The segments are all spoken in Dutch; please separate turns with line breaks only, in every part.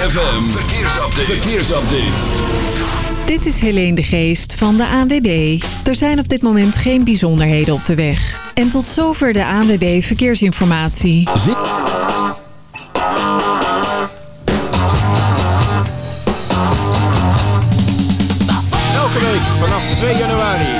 ZFM, verkeersupdate. verkeersupdate.
Dit is Helene de Geest van de ANWB. Er zijn op dit moment geen bijzonderheden op de weg. En tot zover de ANWB Verkeersinformatie.
Zit...
Elke week vanaf 2 januari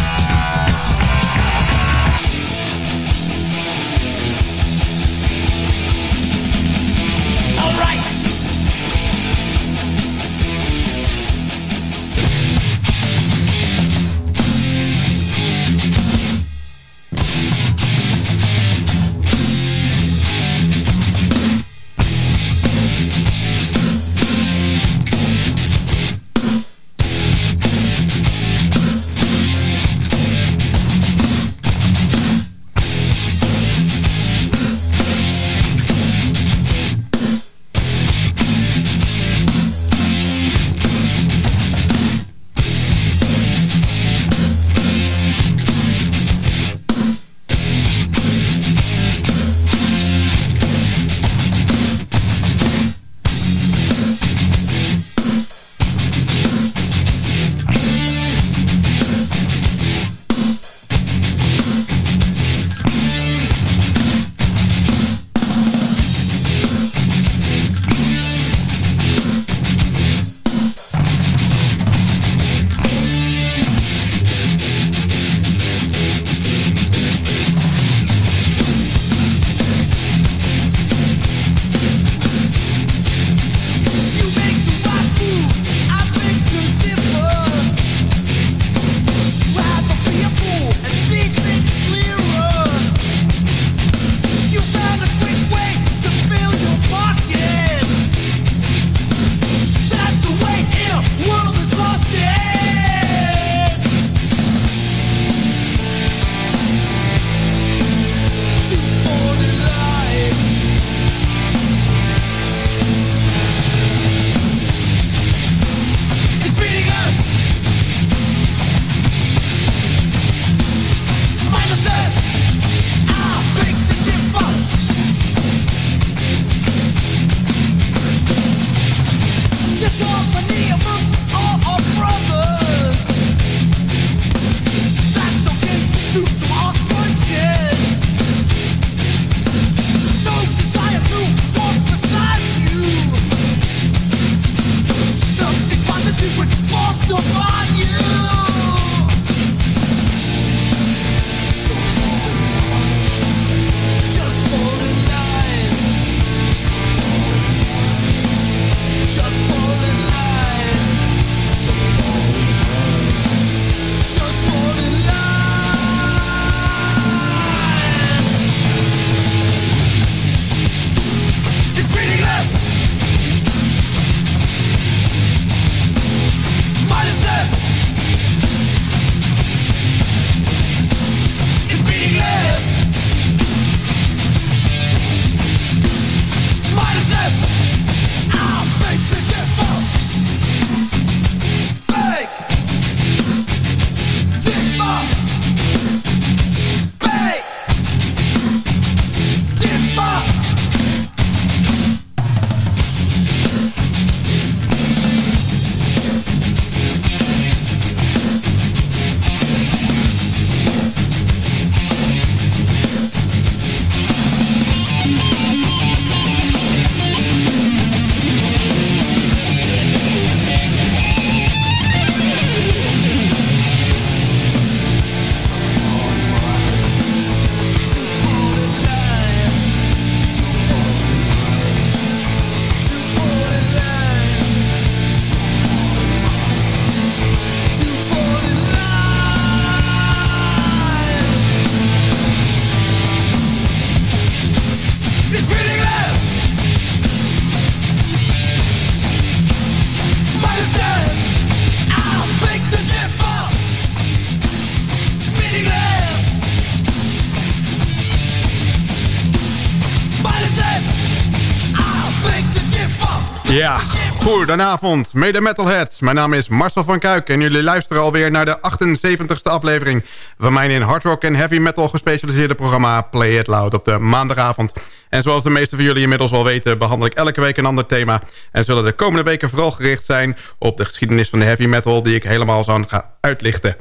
Goedenavond, mede metalheads. Mijn naam is Marcel van Kuik en jullie luisteren alweer naar de 78ste aflevering... van mijn in hard rock en heavy metal gespecialiseerde programma Play It Loud op de maandagavond. En zoals de meeste van jullie inmiddels wel weten... behandel ik elke week een ander thema... en zullen de komende weken vooral gericht zijn... op de geschiedenis van de heavy metal... die ik helemaal zou gaan uitlichten.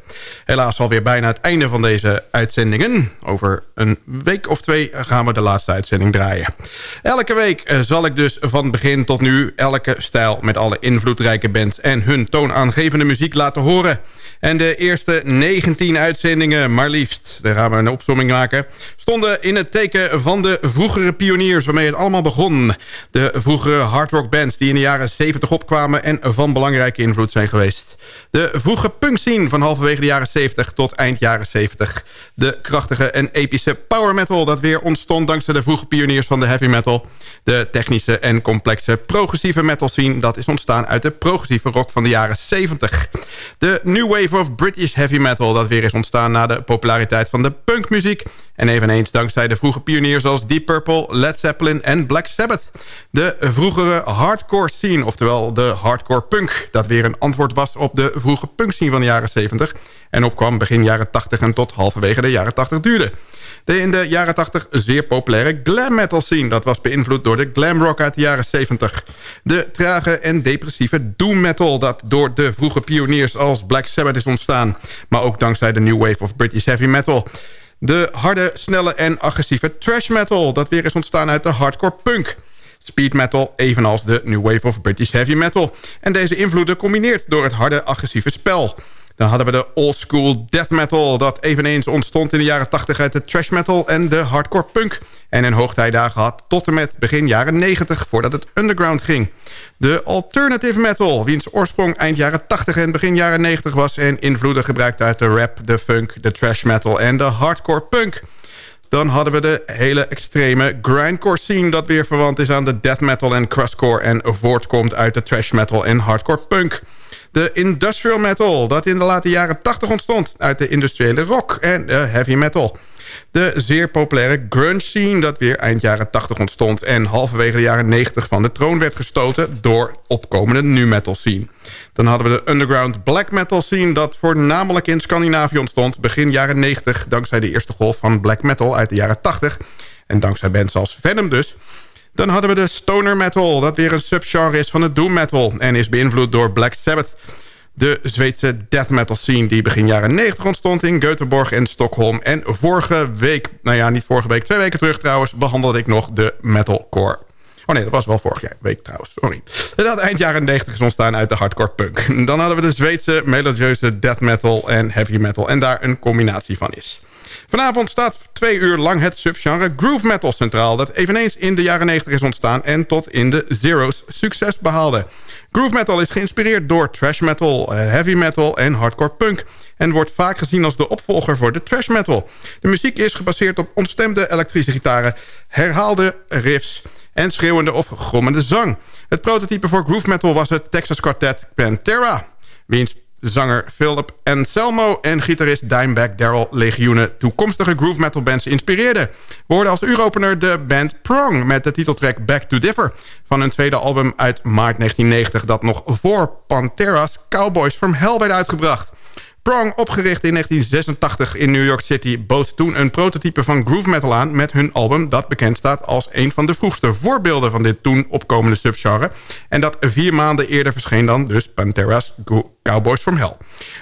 Helaas alweer bijna het einde van deze uitzendingen. Over een week of twee gaan we de laatste uitzending draaien. Elke week eh, zal ik dus van begin tot nu... elke stijl met alle invloedrijke bands... en hun toonaangevende muziek laten horen... En de eerste 19 uitzendingen, maar liefst, daar gaan we een opzomming maken... stonden in het teken van de vroegere pioniers waarmee het allemaal begon. De vroegere hardrock bands die in de jaren 70 opkwamen... en van belangrijke invloed zijn geweest. De vroege punkscene van halverwege de jaren 70 tot eind jaren 70. De krachtige en epische power metal dat weer ontstond... dankzij de vroege pioniers van de heavy metal. De technische en complexe progressieve metal scene... dat is ontstaan uit de progressieve rock van de jaren 70. De new wave of British heavy metal... dat weer is ontstaan na de populariteit van de punkmuziek... En eveneens dankzij de vroege pioniers als Deep Purple, Led Zeppelin en Black Sabbath. De vroegere hardcore scene, oftewel de hardcore punk... dat weer een antwoord was op de vroege punk scene van de jaren 70... en opkwam begin jaren 80 en tot halverwege de jaren 80 duurde. De in de jaren 80 zeer populaire glam metal scene. Dat was beïnvloed door de glam rock uit de jaren 70. De trage en depressieve doom metal dat door de vroege pioniers als Black Sabbath is ontstaan. Maar ook dankzij de new wave of British heavy metal. De harde, snelle en agressieve trash metal dat weer is ontstaan uit de hardcore punk speed metal... evenals de new wave of British heavy metal. En deze invloeden combineert door het harde, agressieve spel. Dan hadden we de old school death metal... dat eveneens ontstond in de jaren 80 uit de trash metal en de hardcore punk... en een hoogtijdagen had tot en met begin jaren 90 voordat het underground ging. De alternative metal, wiens oorsprong eind jaren 80 en begin jaren 90 was... en invloeden gebruikt uit de rap, de funk, de trash metal en de hardcore punk... Dan hadden we de hele extreme grindcore scene... dat weer verwant is aan de death metal en crustcore... en voortkomt uit de trash metal en hardcore punk. De industrial metal, dat in de late jaren 80 ontstond... uit de industriële rock en de heavy metal. De zeer populaire grunge scene dat weer eind jaren 80 ontstond... en halverwege de jaren 90 van de troon werd gestoten... door opkomende nu metal scene. Dan hadden we de underground black metal scene... dat voornamelijk in Scandinavië ontstond begin jaren 90... dankzij de eerste golf van black metal uit de jaren 80... en dankzij bands als Venom dus... Dan hadden we de stoner metal, dat weer een subgenre is van de doom metal... en is beïnvloed door Black Sabbath. De Zweedse death metal scene die begin jaren 90 ontstond in Göteborg en Stockholm. En vorige week, nou ja, niet vorige week, twee weken terug trouwens... behandelde ik nog de metalcore. Oh nee, dat was wel vorige week trouwens, sorry. Dat eind jaren 90 is ontstaan uit de hardcore punk. Dan hadden we de Zweedse melodieuze death metal en heavy metal... en daar een combinatie van is. Vanavond staat twee uur lang het subgenre groove metal centraal... dat eveneens in de jaren 90 is ontstaan en tot in de zeros succes behaalde. Groove metal is geïnspireerd door trash metal, eh, heavy metal en hardcore punk... en wordt vaak gezien als de opvolger voor de trash metal. De muziek is gebaseerd op ontstemde elektrische gitaren... herhaalde riffs en schreeuwende of grommende zang. Het prototype voor groove metal was het Texas quartet Pantera... wiens zanger Philip Anselmo en gitarist Dimebag Daryl Legioenen toekomstige groove metal bands inspireerden. We hoorden als uuropener de band Prong met de titeltrack Back to Differ van hun tweede album uit maart 1990 dat nog voor Pantera's Cowboys from Hell werd uitgebracht. Prong, opgericht in 1986 in New York City... bood toen een prototype van groove metal aan met hun album... dat bekend staat als een van de vroegste voorbeelden van dit toen opkomende subgenre... en dat vier maanden eerder verscheen dan dus Pantera's Cowboys from Hell.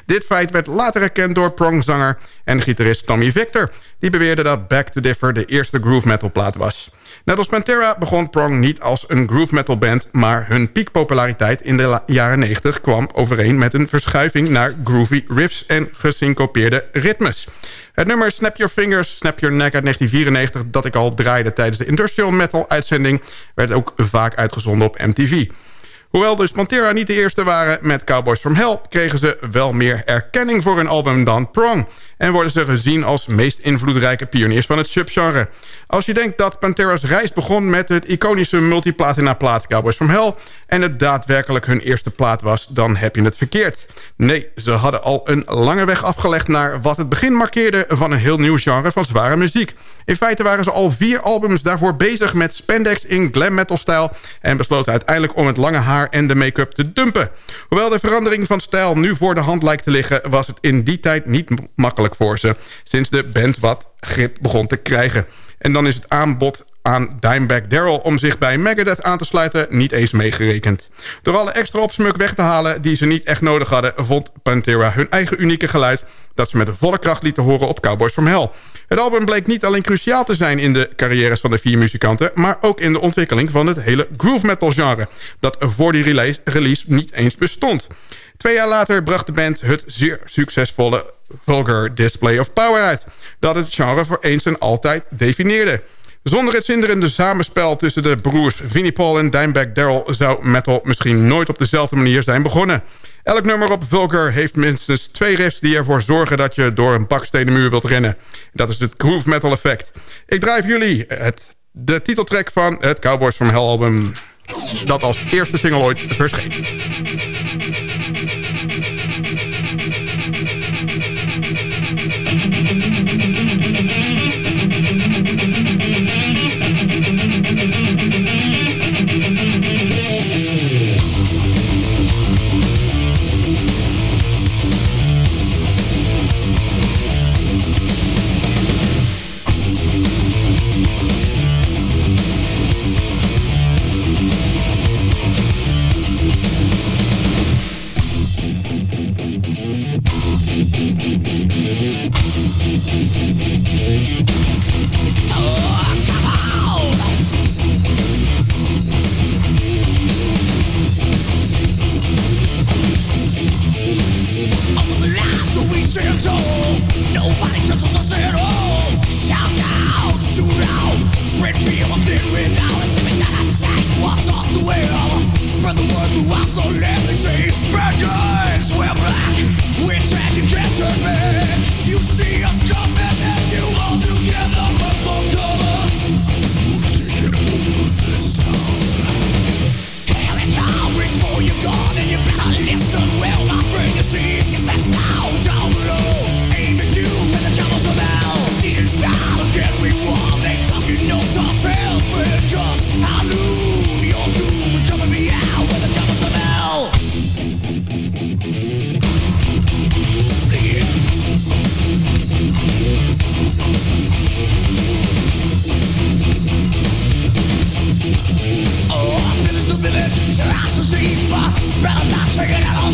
Dit feit werd later erkend door Prong-zanger en gitarist Tommy Victor... die beweerde dat Back to Differ de eerste groove metal plaat was... Net als Pantera begon Prong niet als een groove metal band... maar hun piekpopulariteit in de jaren 90 kwam overeen... met een verschuiving naar groovy riffs en gesyncopeerde ritmes. Het nummer Snap Your Fingers, Snap Your Neck uit 1994... dat ik al draaide tijdens de Industrial Metal uitzending... werd ook vaak uitgezonden op MTV. Hoewel dus Pantera niet de eerste waren met Cowboys from Hell... kregen ze wel meer erkenning voor hun album dan Prong... en worden ze gezien als meest invloedrijke pioniers van het subgenre. Als je denkt dat Pantera's reis begon met het iconische multiplatina-plaat Cowboys from Hell... en het daadwerkelijk hun eerste plaat was, dan heb je het verkeerd. Nee, ze hadden al een lange weg afgelegd naar wat het begin markeerde... van een heel nieuw genre van zware muziek. In feite waren ze al vier albums daarvoor bezig met spandex in glam metal stijl... en besloten uiteindelijk om het lange haar en de make-up te dumpen. Hoewel de verandering van stijl nu voor de hand lijkt te liggen... was het in die tijd niet makkelijk voor ze... sinds de band wat grip begon te krijgen. En dan is het aanbod aan Dimebag Daryl om zich bij Megadeth aan te sluiten niet eens meegerekend. Door alle extra opsmuk weg te halen die ze niet echt nodig hadden... vond Pantera hun eigen unieke geluid dat ze met volle kracht lieten horen op Cowboys from Hell. Het album bleek niet alleen cruciaal te zijn in de carrières van de vier muzikanten... maar ook in de ontwikkeling van het hele groove metal genre... dat voor die release, release niet eens bestond. Twee jaar later bracht de band het zeer succesvolle Vulgar Display of Power uit... dat het genre voor eens en altijd definieerde. Zonder het zinderende samenspel tussen de broers Vinnie Paul en Dimebag Daryl... zou metal misschien nooit op dezelfde manier zijn begonnen. Elk nummer op Vulgar heeft minstens twee riffs... die ervoor zorgen dat je door een bakstenen muur wilt rennen. Dat is het groove metal effect. Ik drijf jullie het, de titeltrack van het Cowboys from Hell album... dat als eerste single ooit verscheen.
spread real. I'm there without a limit. I take what's off the wheel. Spread the word.
Rather not taking out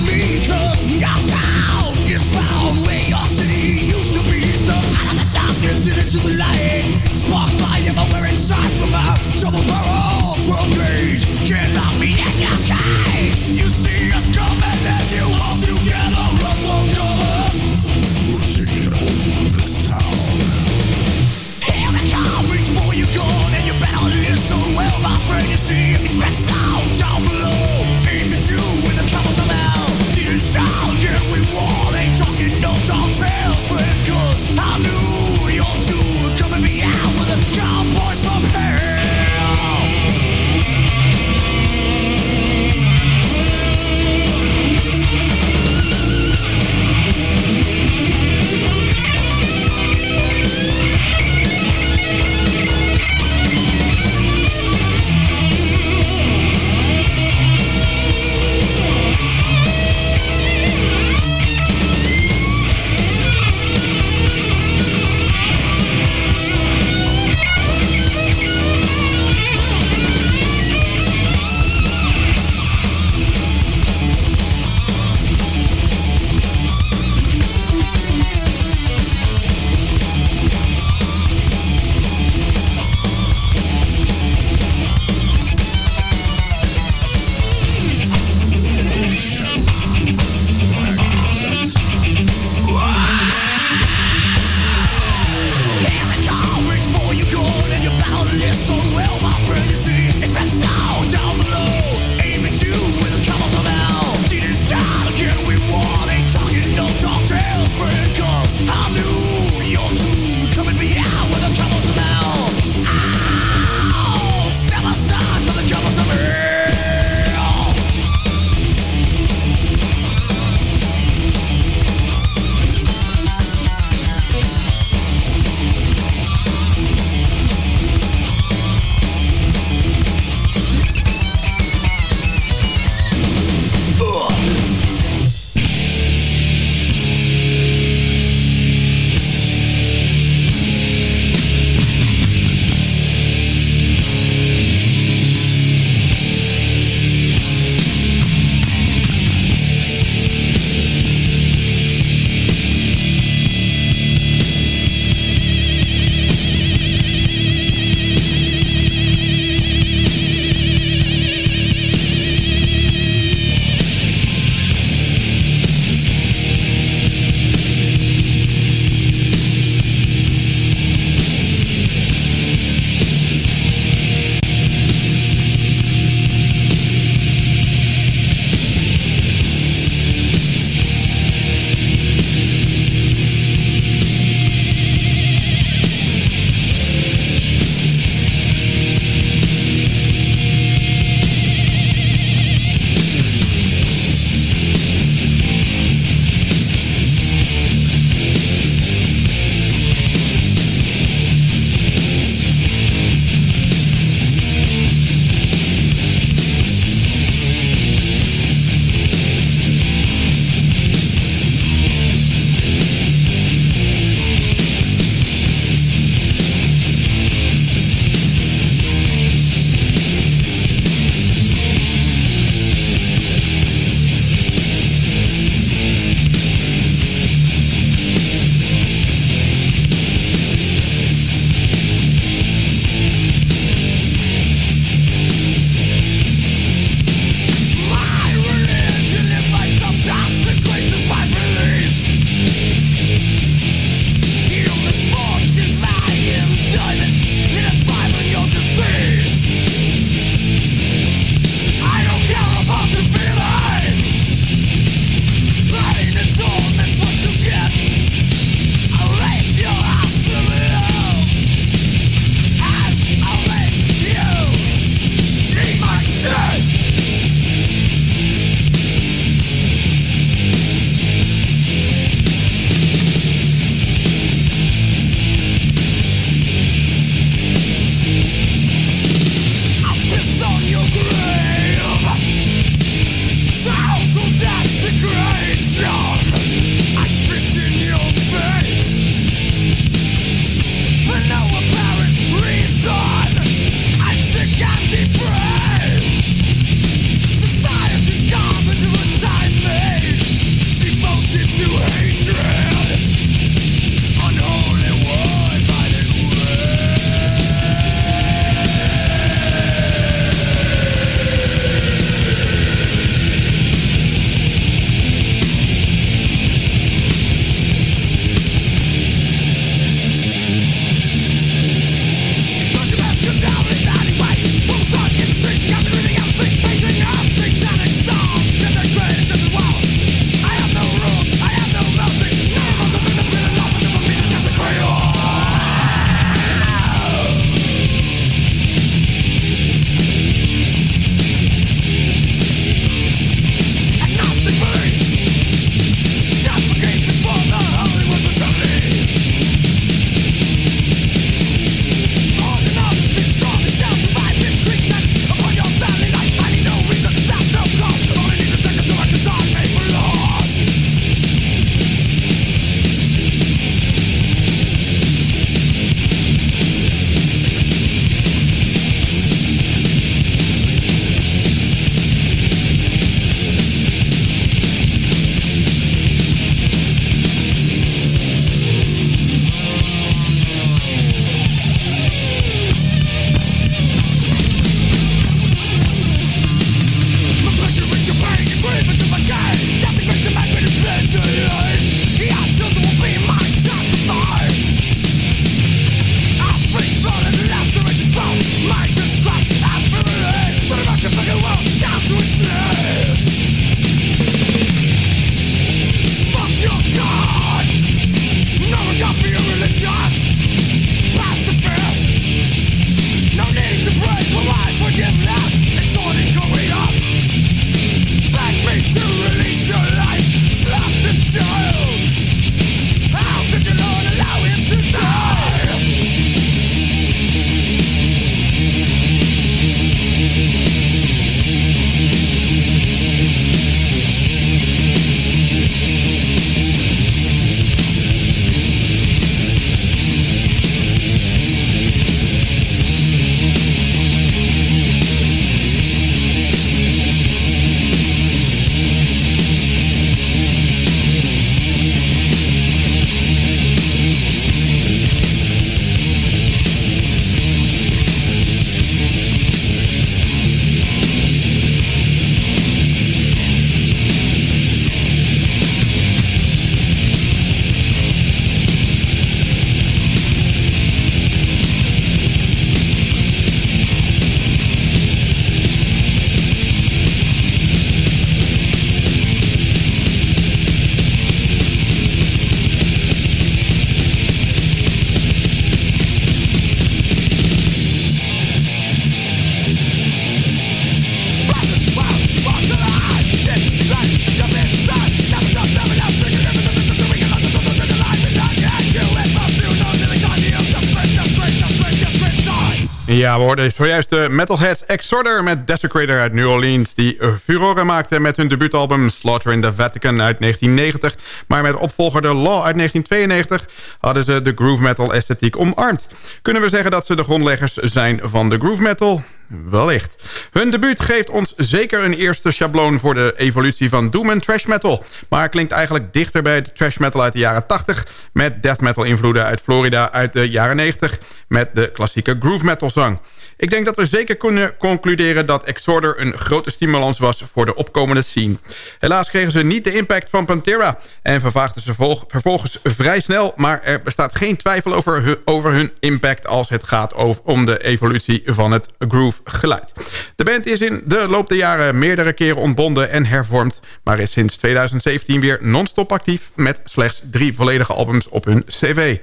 Ja, we hoorden zojuist de Metalheads Exorder met Desecrator uit New Orleans... die furoren maakte met hun debuutalbum Slaughter in the Vatican uit 1990. Maar met opvolger The Law uit 1992 hadden ze de groove metal esthetiek omarmd. Kunnen we zeggen dat ze de grondleggers zijn van de groove metal? Wellicht. Hun debuut geeft ons zeker een eerste schabloon voor de evolutie van doom en trash metal. Maar klinkt eigenlijk dichter bij de trash metal uit de jaren 80... met death metal invloeden uit Florida uit de jaren 90... met de klassieke groove metal zang. Ik denk dat we zeker kunnen concluderen dat Exorder een grote stimulans was voor de opkomende scene. Helaas kregen ze niet de impact van Pantera en vervaagden ze vervolgens vrij snel... maar er bestaat geen twijfel over hun, over hun impact als het gaat om de evolutie van het groove geluid. De band is in de loop der jaren meerdere keren ontbonden en hervormd... maar is sinds 2017 weer non-stop actief met slechts drie volledige albums op hun cv.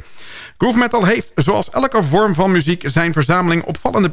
Groove metal heeft, zoals elke vorm van muziek... zijn verzameling opvallende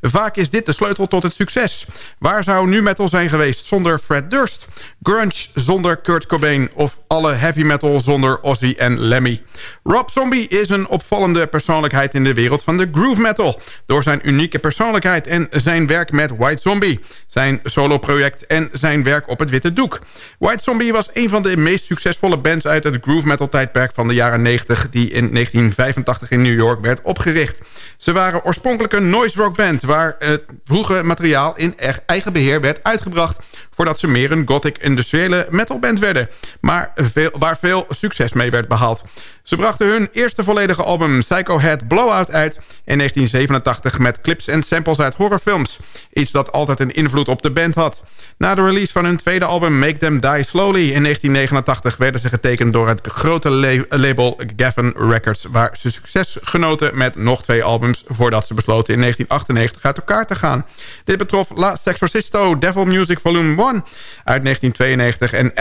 Vaak is dit de sleutel tot het succes. Waar zou nu metal zijn geweest zonder Fred Durst? Grunge zonder Kurt Cobain? Of alle heavy metal zonder Ozzy en Lemmy? Rob Zombie is een opvallende persoonlijkheid in de wereld van de groove metal. Door zijn unieke persoonlijkheid en zijn werk met White Zombie. Zijn soloproject en zijn werk op het witte doek. White Zombie was een van de meest succesvolle bands uit het groove metal tijdperk van de jaren 90... die in 1985 in New York werd opgericht. Ze waren oorspronkelijk een noise rock band... waar het vroege materiaal in eigen beheer werd uitgebracht... voordat ze meer een gothic industriële metalband werden... maar waar veel succes mee werd behaald. Ze brachten hun eerste volledige album Psycho Head Blowout uit in 1987 met clips en samples uit horrorfilms. Iets dat altijd een invloed op de band had. Na de release van hun tweede album Make Them Die Slowly in 1989 werden ze getekend door het grote label Gavin Records... waar ze succes genoten met nog twee albums voordat ze besloten in 1998 uit elkaar te gaan. Dit betrof La Sexorcisto Devil Music Volume 1 uit 1992 en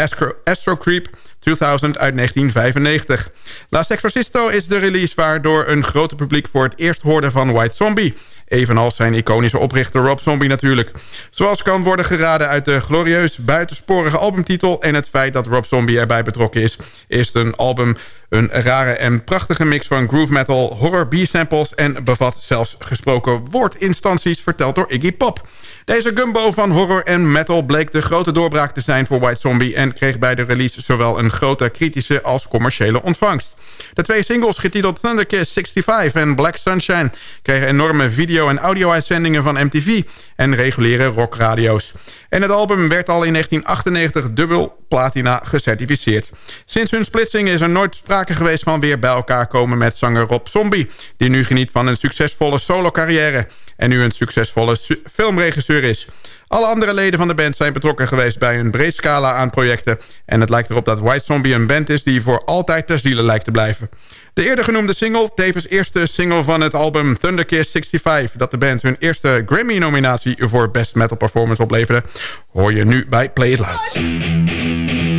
Astro, Creep 2000 uit 1995. La Sexorcisto is de release waardoor een grote publiek voor het eerst hoorde van White Zombie. Evenals zijn iconische oprichter Rob Zombie natuurlijk. Zoals kan worden geraden uit de glorieus buitensporige albumtitel... en het feit dat Rob Zombie erbij betrokken is... is een album een rare en prachtige mix van groove metal, horror B-samples... en bevat zelfs gesproken woordinstanties verteld door Iggy Pop. Deze gumbo van horror en metal bleek de grote doorbraak te zijn voor White Zombie... en kreeg bij de release zowel een grote kritische als commerciële ontvangst. De twee singles getiteld Thunderkiss 65 en Black Sunshine... kregen enorme video- en audio-uitzendingen van MTV en reguliere rockradio's. En het album werd al in 1998 dubbel platina gecertificeerd. Sinds hun splitsing is er nooit sprake geweest van weer bij elkaar komen met zanger Rob Zombie... die nu geniet van een succesvolle solo-carrière en nu een succesvolle filmregisseur is. Alle andere leden van de band zijn betrokken geweest bij een breed scala aan projecten... en het lijkt erop dat White Zombie een band is die voor altijd ter ziele lijkt te blijven. De eerder genoemde single, tevens eerste single van het album Thunderkiss 65... dat de band hun eerste Grammy-nominatie voor Best Metal Performance opleverde... hoor je nu bij Play It Loud.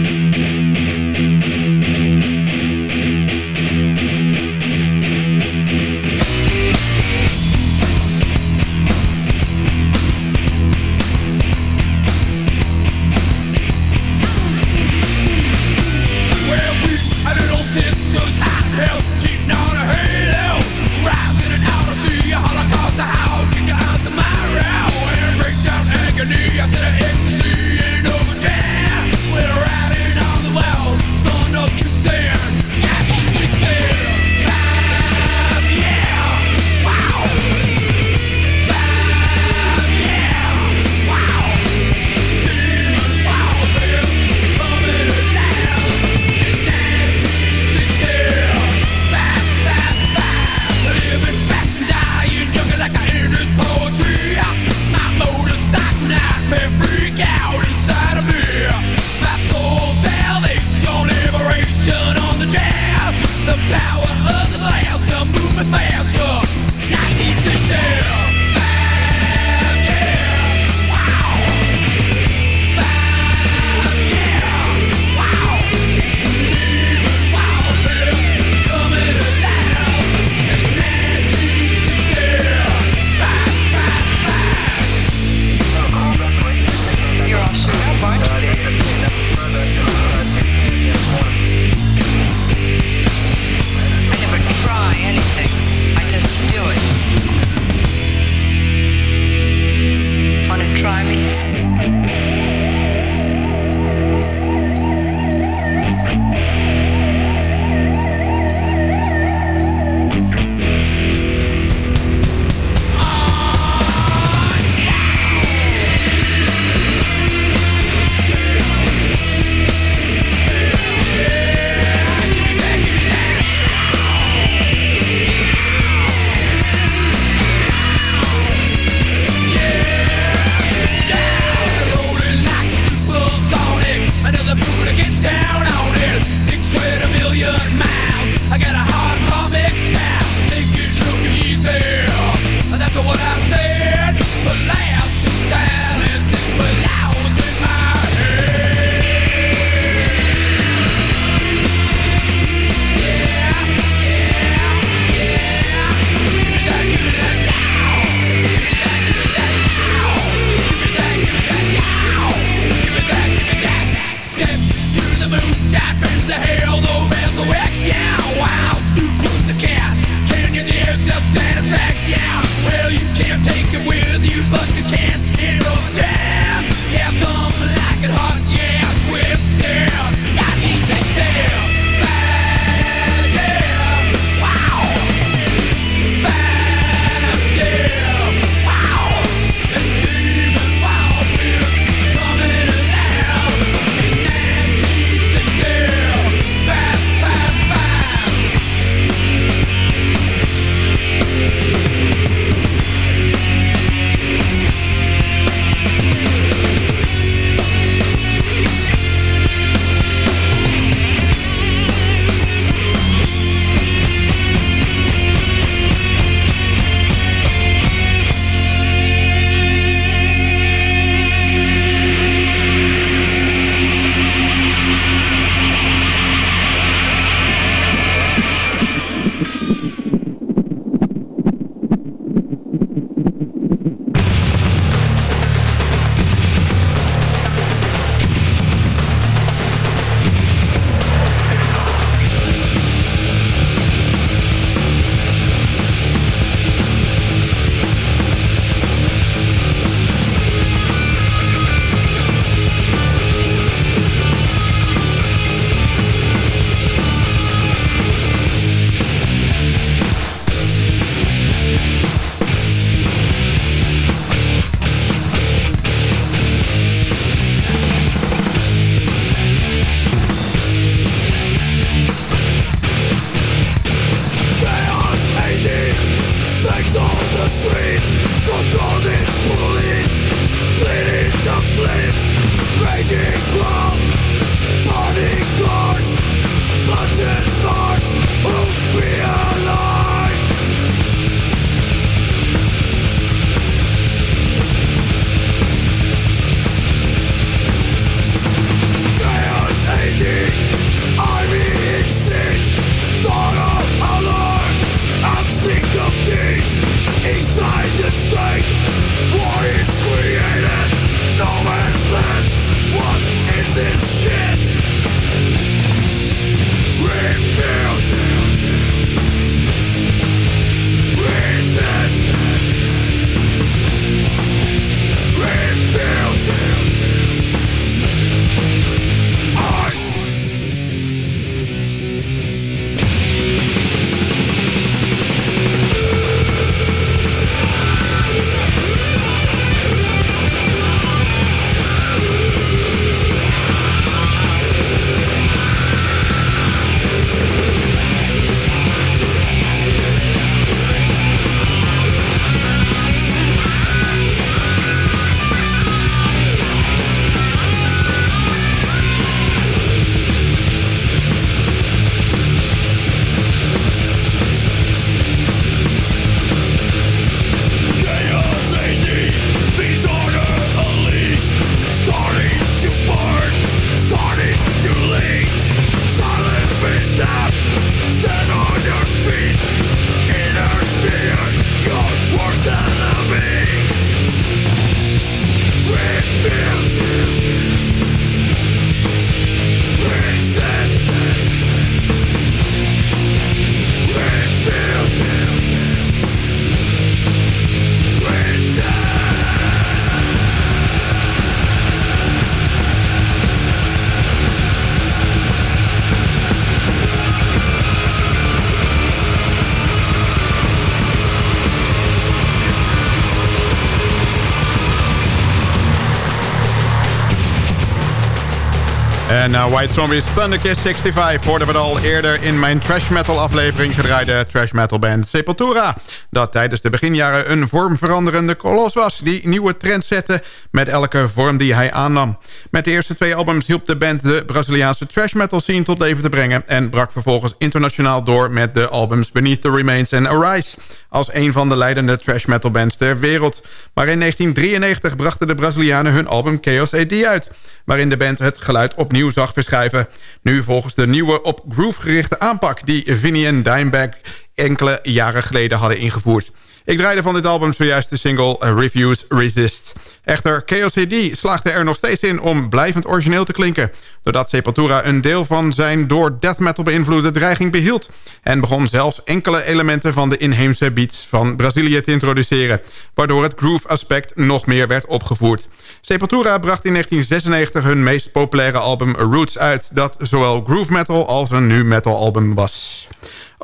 En uh, White Zombies Thunderkiss 65 hoorden we al eerder in mijn trash metal aflevering gedraaide trash metal band Sepultura. Dat tijdens de beginjaren een vormveranderende kolos was die nieuwe trends zette met elke vorm die hij aannam. Met de eerste twee albums hielp de band de Braziliaanse trash metal scene tot leven te brengen en brak vervolgens internationaal door met de albums Beneath the Remains en Arise als een van de leidende trash metal bands ter wereld. Maar in 1993 brachten de Brazilianen hun album Chaos AD uit waarin de band het geluid opnieuw zag verschuiven. Nu volgens de nieuwe op groove gerichte aanpak die Vinnie en Dimebag enkele jaren geleden hadden ingevoerd. Ik draaide van dit album zojuist de single Reviews Resist. Echter, KOCD slaagde er nog steeds in om blijvend origineel te klinken... doordat Sepultura een deel van zijn door death metal beïnvloede dreiging behield... en begon zelfs enkele elementen van de inheemse beats van Brazilië te introduceren... waardoor het groove-aspect nog meer werd opgevoerd. Sepultura bracht in 1996 hun meest populaire album Roots uit... dat zowel groove metal als een nu metal album was.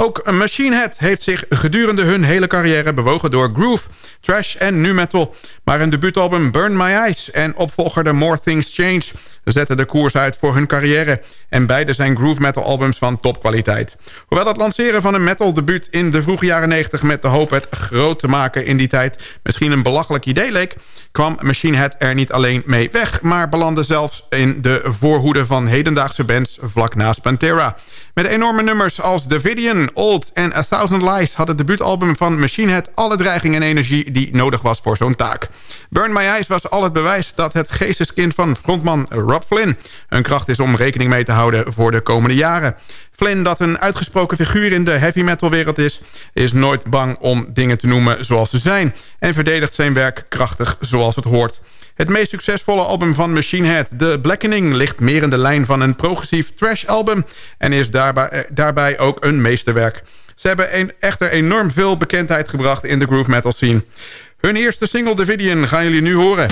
Ook Machine Head heeft zich gedurende hun hele carrière bewogen door groove, trash en nu metal. Maar hun debuutalbum Burn My Eyes en opvolger The More Things Change zetten de koers uit voor hun carrière. En beide zijn groove metal albums van topkwaliteit. Hoewel het lanceren van een metal debuut in de vroege jaren 90 met de hoop het groot te maken in die tijd misschien een belachelijk idee leek, kwam Machine Head er niet alleen mee weg, maar belandde zelfs in de voorhoede van hedendaagse bands vlak naast Pantera. Met enorme nummers als Davidian, Old en A Thousand Lies... had het debuutalbum van Machine Head alle dreiging en energie... die nodig was voor zo'n taak. Burn My Eyes was al het bewijs dat het geesteskind van frontman Rob Flynn... een kracht is om rekening mee te houden voor de komende jaren. Flynn, dat een uitgesproken figuur in de heavy metal wereld is... is nooit bang om dingen te noemen zoals ze zijn... en verdedigt zijn werk krachtig zoals het hoort... Het meest succesvolle album van Machine Head, The Blackening... ligt meer in de lijn van een progressief trash-album... en is daarbij, eh, daarbij ook een meesterwerk. Ze hebben een, echter enorm veel bekendheid gebracht in de groove metal scene. Hun eerste single, Davidian, gaan jullie nu horen.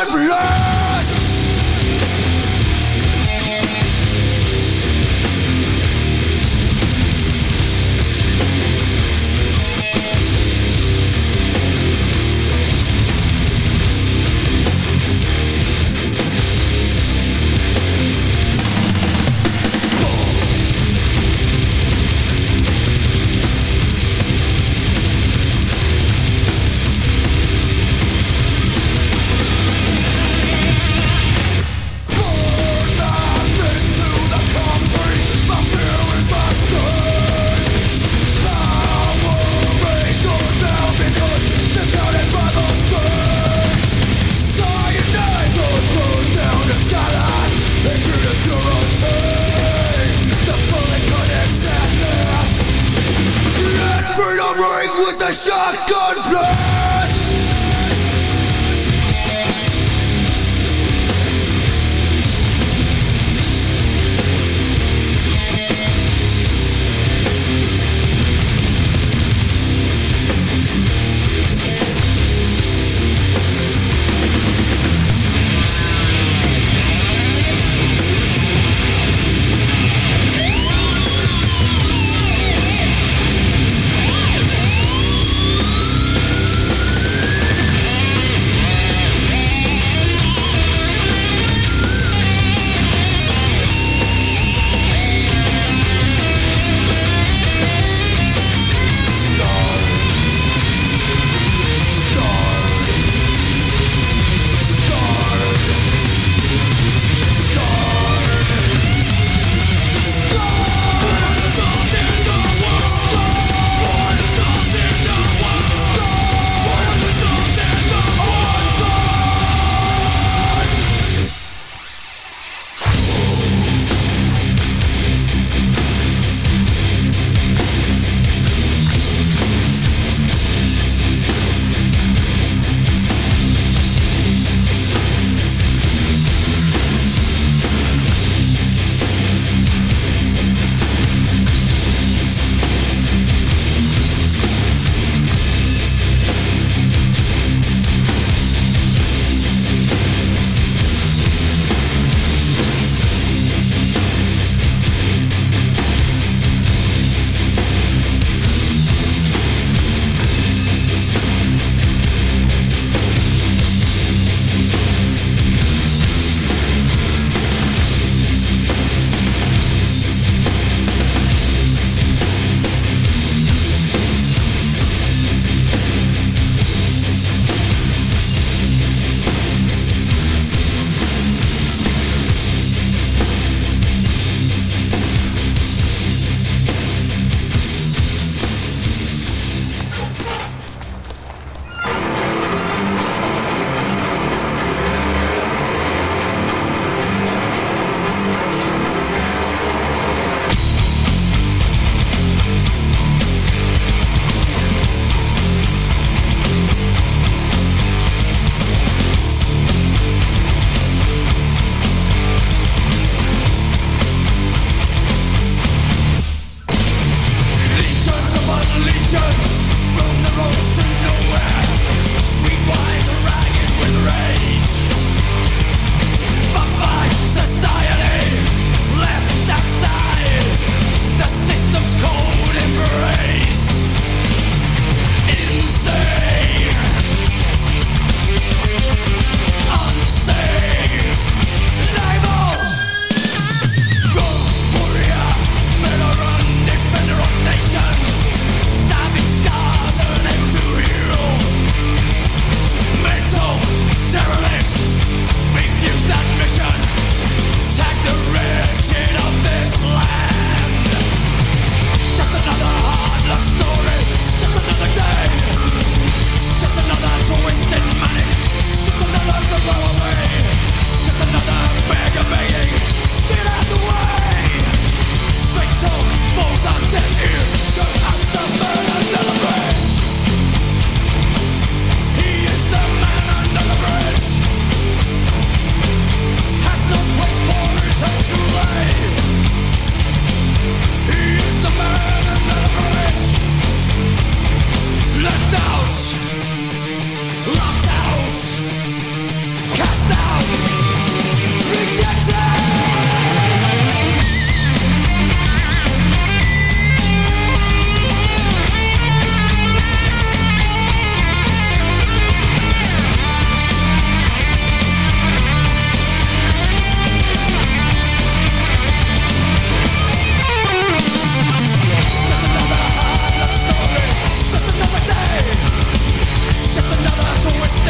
Champion!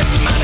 Take my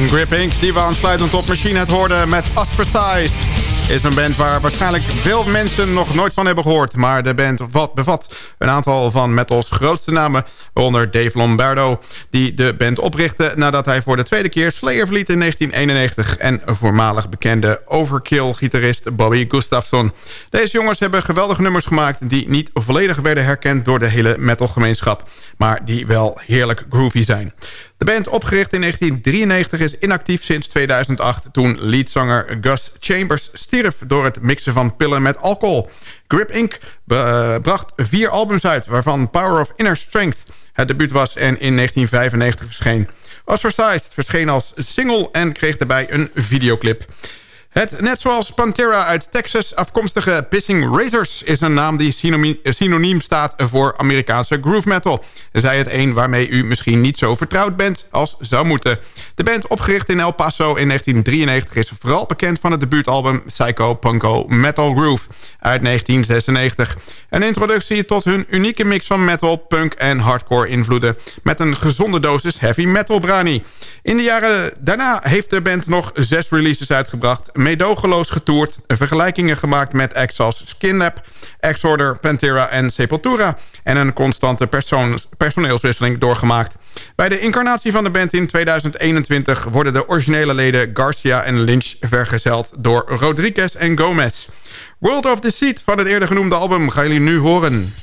En Grip Inc., die we aansluitend op Machine Head hoorden met Ostracized... is een band waar waarschijnlijk veel mensen nog nooit van hebben gehoord. Maar de band bevat een aantal van metals grootste namen... waaronder Dave Lombardo, die de band oprichtte... nadat hij voor de tweede keer Slayer verliet in 1991... en voormalig bekende Overkill-gitarist Bobby Gustafson. Deze jongens hebben geweldige nummers gemaakt... die niet volledig werden herkend door de hele metalgemeenschap... maar die wel heerlijk groovy zijn. De band, opgericht in 1993, is inactief sinds 2008... toen leadzanger Gus Chambers stierf door het mixen van pillen met alcohol. Grip Inc. Eh, bracht vier albums uit, waarvan Power of Inner Strength het debuut was en in 1995 verscheen. Ostracized verscheen als single en kreeg daarbij een videoclip. Het, net zoals Pantera uit Texas afkomstige Pissing Razors... is een naam die synoniem staat voor Amerikaanse groove metal. Zij het een waarmee u misschien niet zo vertrouwd bent als zou moeten. De band, opgericht in El Paso in 1993... is vooral bekend van het debuutalbum Psycho Punko Metal Groove uit 1996. Een introductie tot hun unieke mix van metal, punk en hardcore invloeden... met een gezonde dosis heavy metal brani. In de jaren daarna heeft de band nog zes releases uitgebracht meedogenloos getoerd... vergelijkingen gemaakt met acts als Skinlab, Exorder, Pantera en Sepultura... en een constante personeelswisseling doorgemaakt. Bij de incarnatie van de band in 2021 worden de originele leden Garcia en Lynch vergezeld door Rodriguez en Gomez. World of Deceit van het eerder genoemde album gaan jullie nu horen.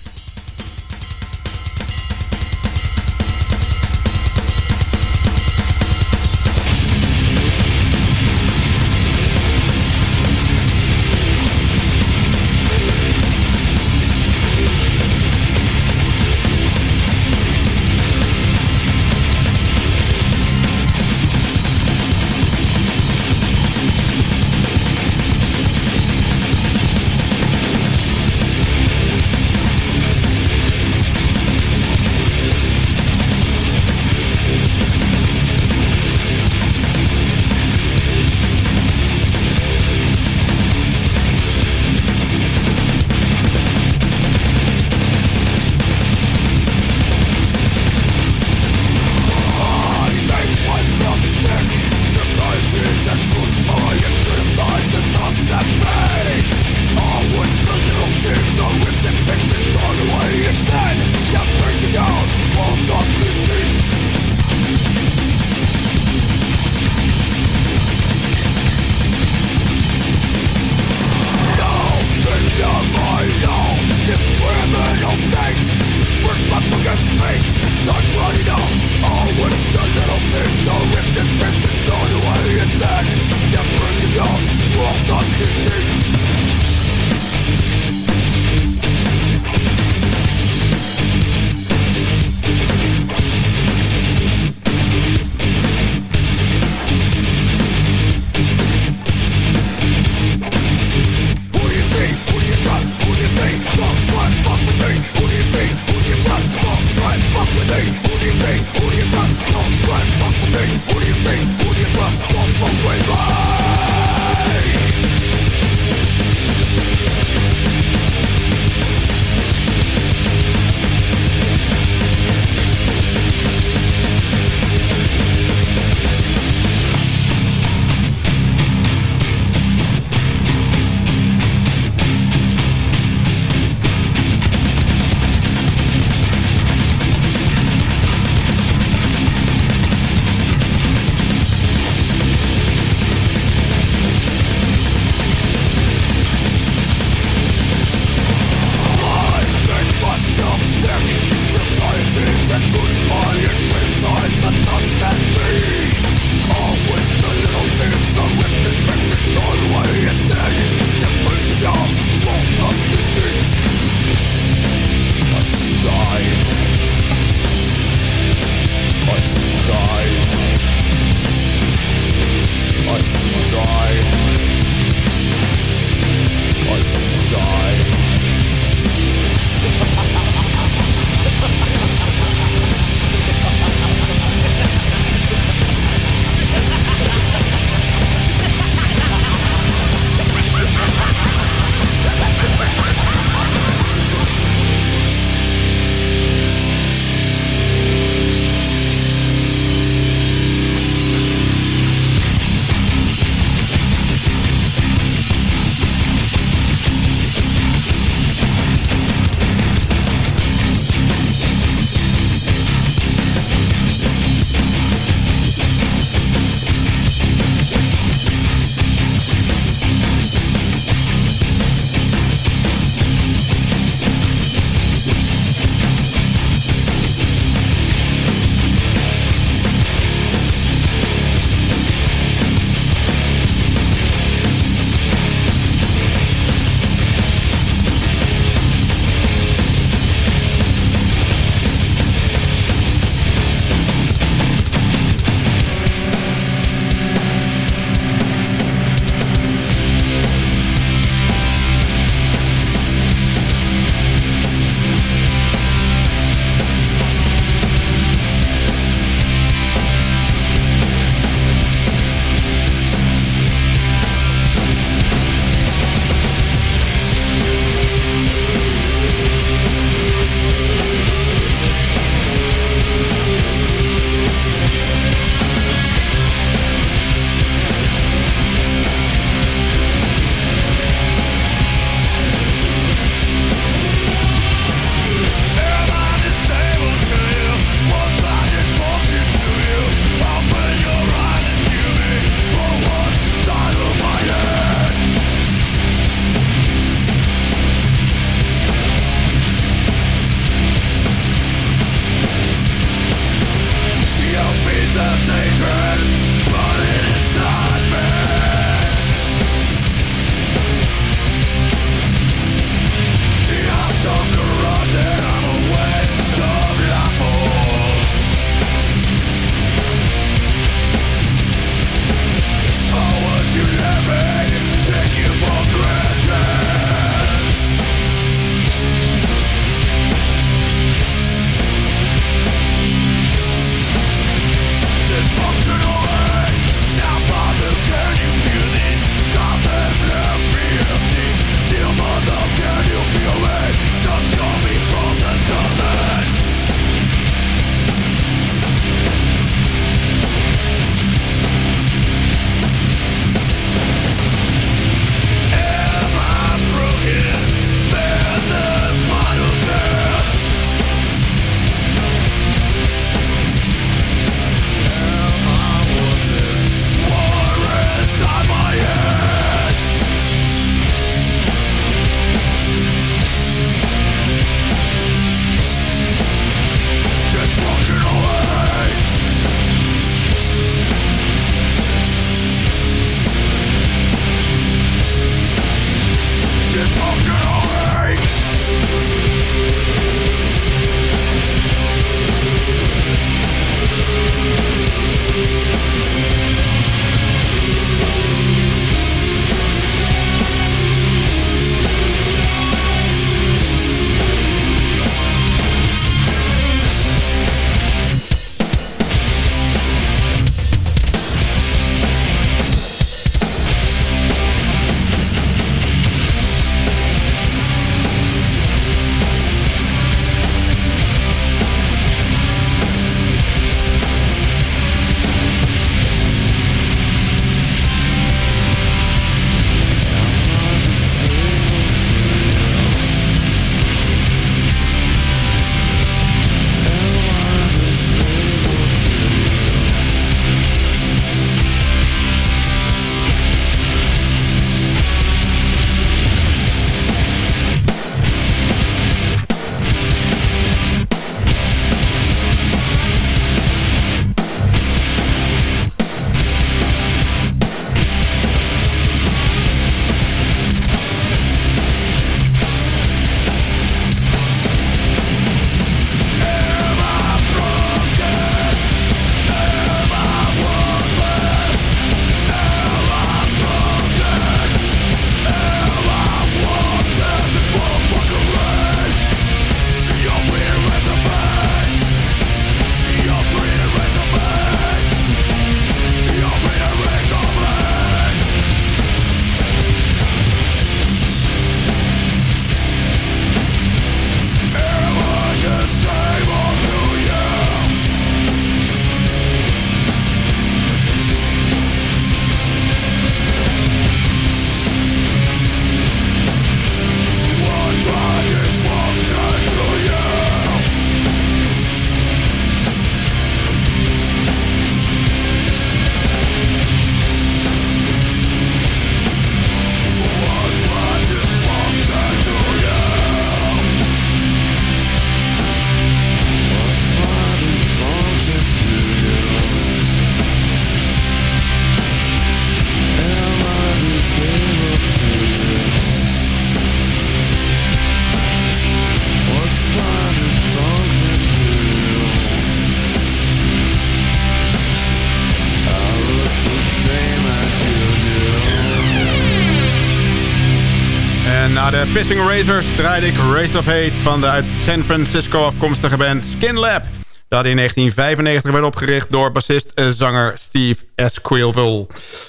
De Pissing Razors draaide ik Race of Hate... van de uit San Francisco afkomstige band Skin Lab... dat in 1995 werd opgericht door bassist-zanger Steve Esquilville...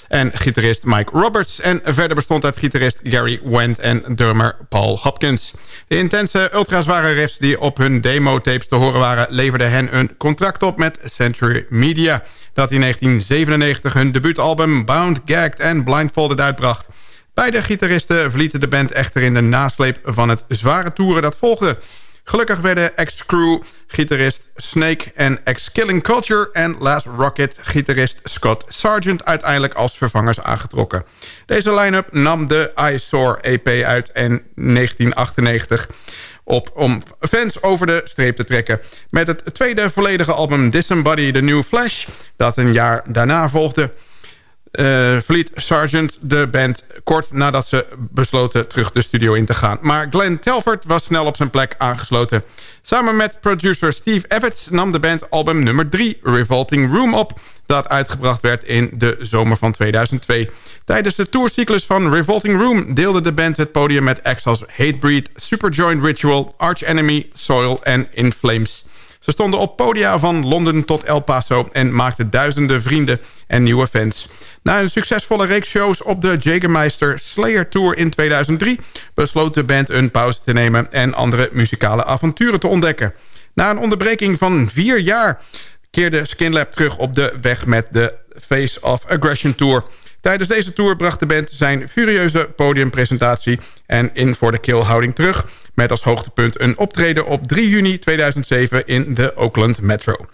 en gitarist Mike Roberts... en verder bestond uit gitarist Gary Wendt en drummer Paul Hopkins. De intense, ultrazware riffs die op hun demo-tapes te horen waren... leverden hen een contract op met Century Media... dat in 1997 hun debuutalbum Bound, Gagged en Blindfolded uitbracht... Beide gitaristen verlieten de band echter in de nasleep van het zware toeren dat volgde. Gelukkig werden ex-crew gitarist Snake en ex-Killing Culture... en Last Rocket gitarist Scott Sargent uiteindelijk als vervangers aangetrokken. Deze line-up nam de Eyesore EP uit in 1998 op om fans over de streep te trekken. Met het tweede volledige album Disembody the New Flash... dat een jaar daarna volgde uh, Sargent de band kort nadat ze besloten terug de studio in te gaan. Maar Glenn Telford was snel op zijn plek aangesloten. Samen met producer Steve Evans nam de band album nummer 3, Revolting Room, op... dat uitgebracht werd in de zomer van 2002. Tijdens de tourcyclus van Revolting Room deelde de band het podium met acts als Hatebreed, Superjoint Ritual, Arch Enemy, Soil en In Flames. Ze stonden op podia van Londen tot El Paso en maakten duizenden vrienden en nieuwe fans. Na een succesvolle reeks shows op de Jägermeister Slayer Tour in 2003... besloot de band een pauze te nemen en andere muzikale avonturen te ontdekken. Na een onderbreking van vier jaar keerde Skinlab terug op de weg met de Face of Aggression Tour... Tijdens deze tour bracht de band zijn furieuze podiumpresentatie en in voor de kill houding terug... met als hoogtepunt een optreden op 3 juni 2007 in de Oakland Metro.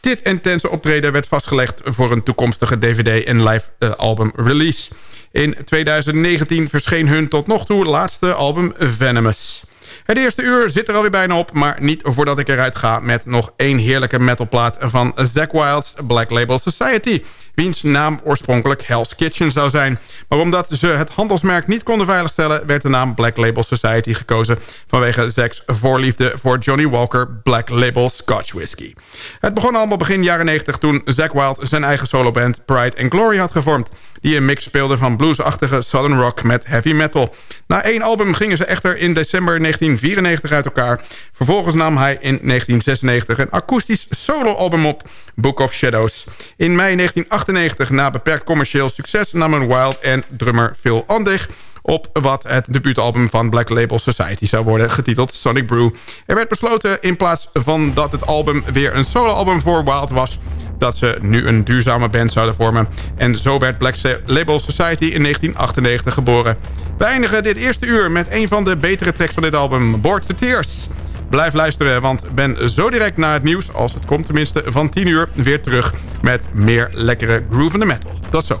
Dit intense optreden werd vastgelegd voor een toekomstige DVD- en live-album eh, release. In 2019 verscheen hun tot nog toe laatste album Venomous. Het eerste uur zit er alweer bijna op, maar niet voordat ik eruit ga... met nog één heerlijke metalplaat van Zack Wild's Black Label Society wiens naam oorspronkelijk Hell's Kitchen zou zijn. Maar omdat ze het handelsmerk niet konden veiligstellen... werd de naam Black Label Society gekozen... vanwege Zack's voorliefde voor Johnny Walker Black Label Scotch Whisky. Het begon allemaal begin jaren 90 toen Zack Wild zijn eigen soloband Pride and Glory had gevormd die een mix speelde van bluesachtige southern rock met heavy metal. Na één album gingen ze echter in december 1994 uit elkaar. Vervolgens nam hij in 1996 een akoestisch soloalbum op, Book of Shadows. In mei 1998, na beperkt commercieel succes, namen Wild en drummer Phil Andig op wat het debuutalbum van Black Label Society zou worden, getiteld Sonic Brew. Er werd besloten in plaats van dat het album weer een soloalbum voor Wild was dat ze nu een duurzame band zouden vormen. En zo werd Black Label Society in 1998 geboren. We eindigen dit eerste uur met een van de betere tracks van dit album, Board to Tears. Blijf luisteren, want ben zo direct na het nieuws, als het komt tenminste van 10 uur, weer terug met meer lekkere groovende metal. Tot zo.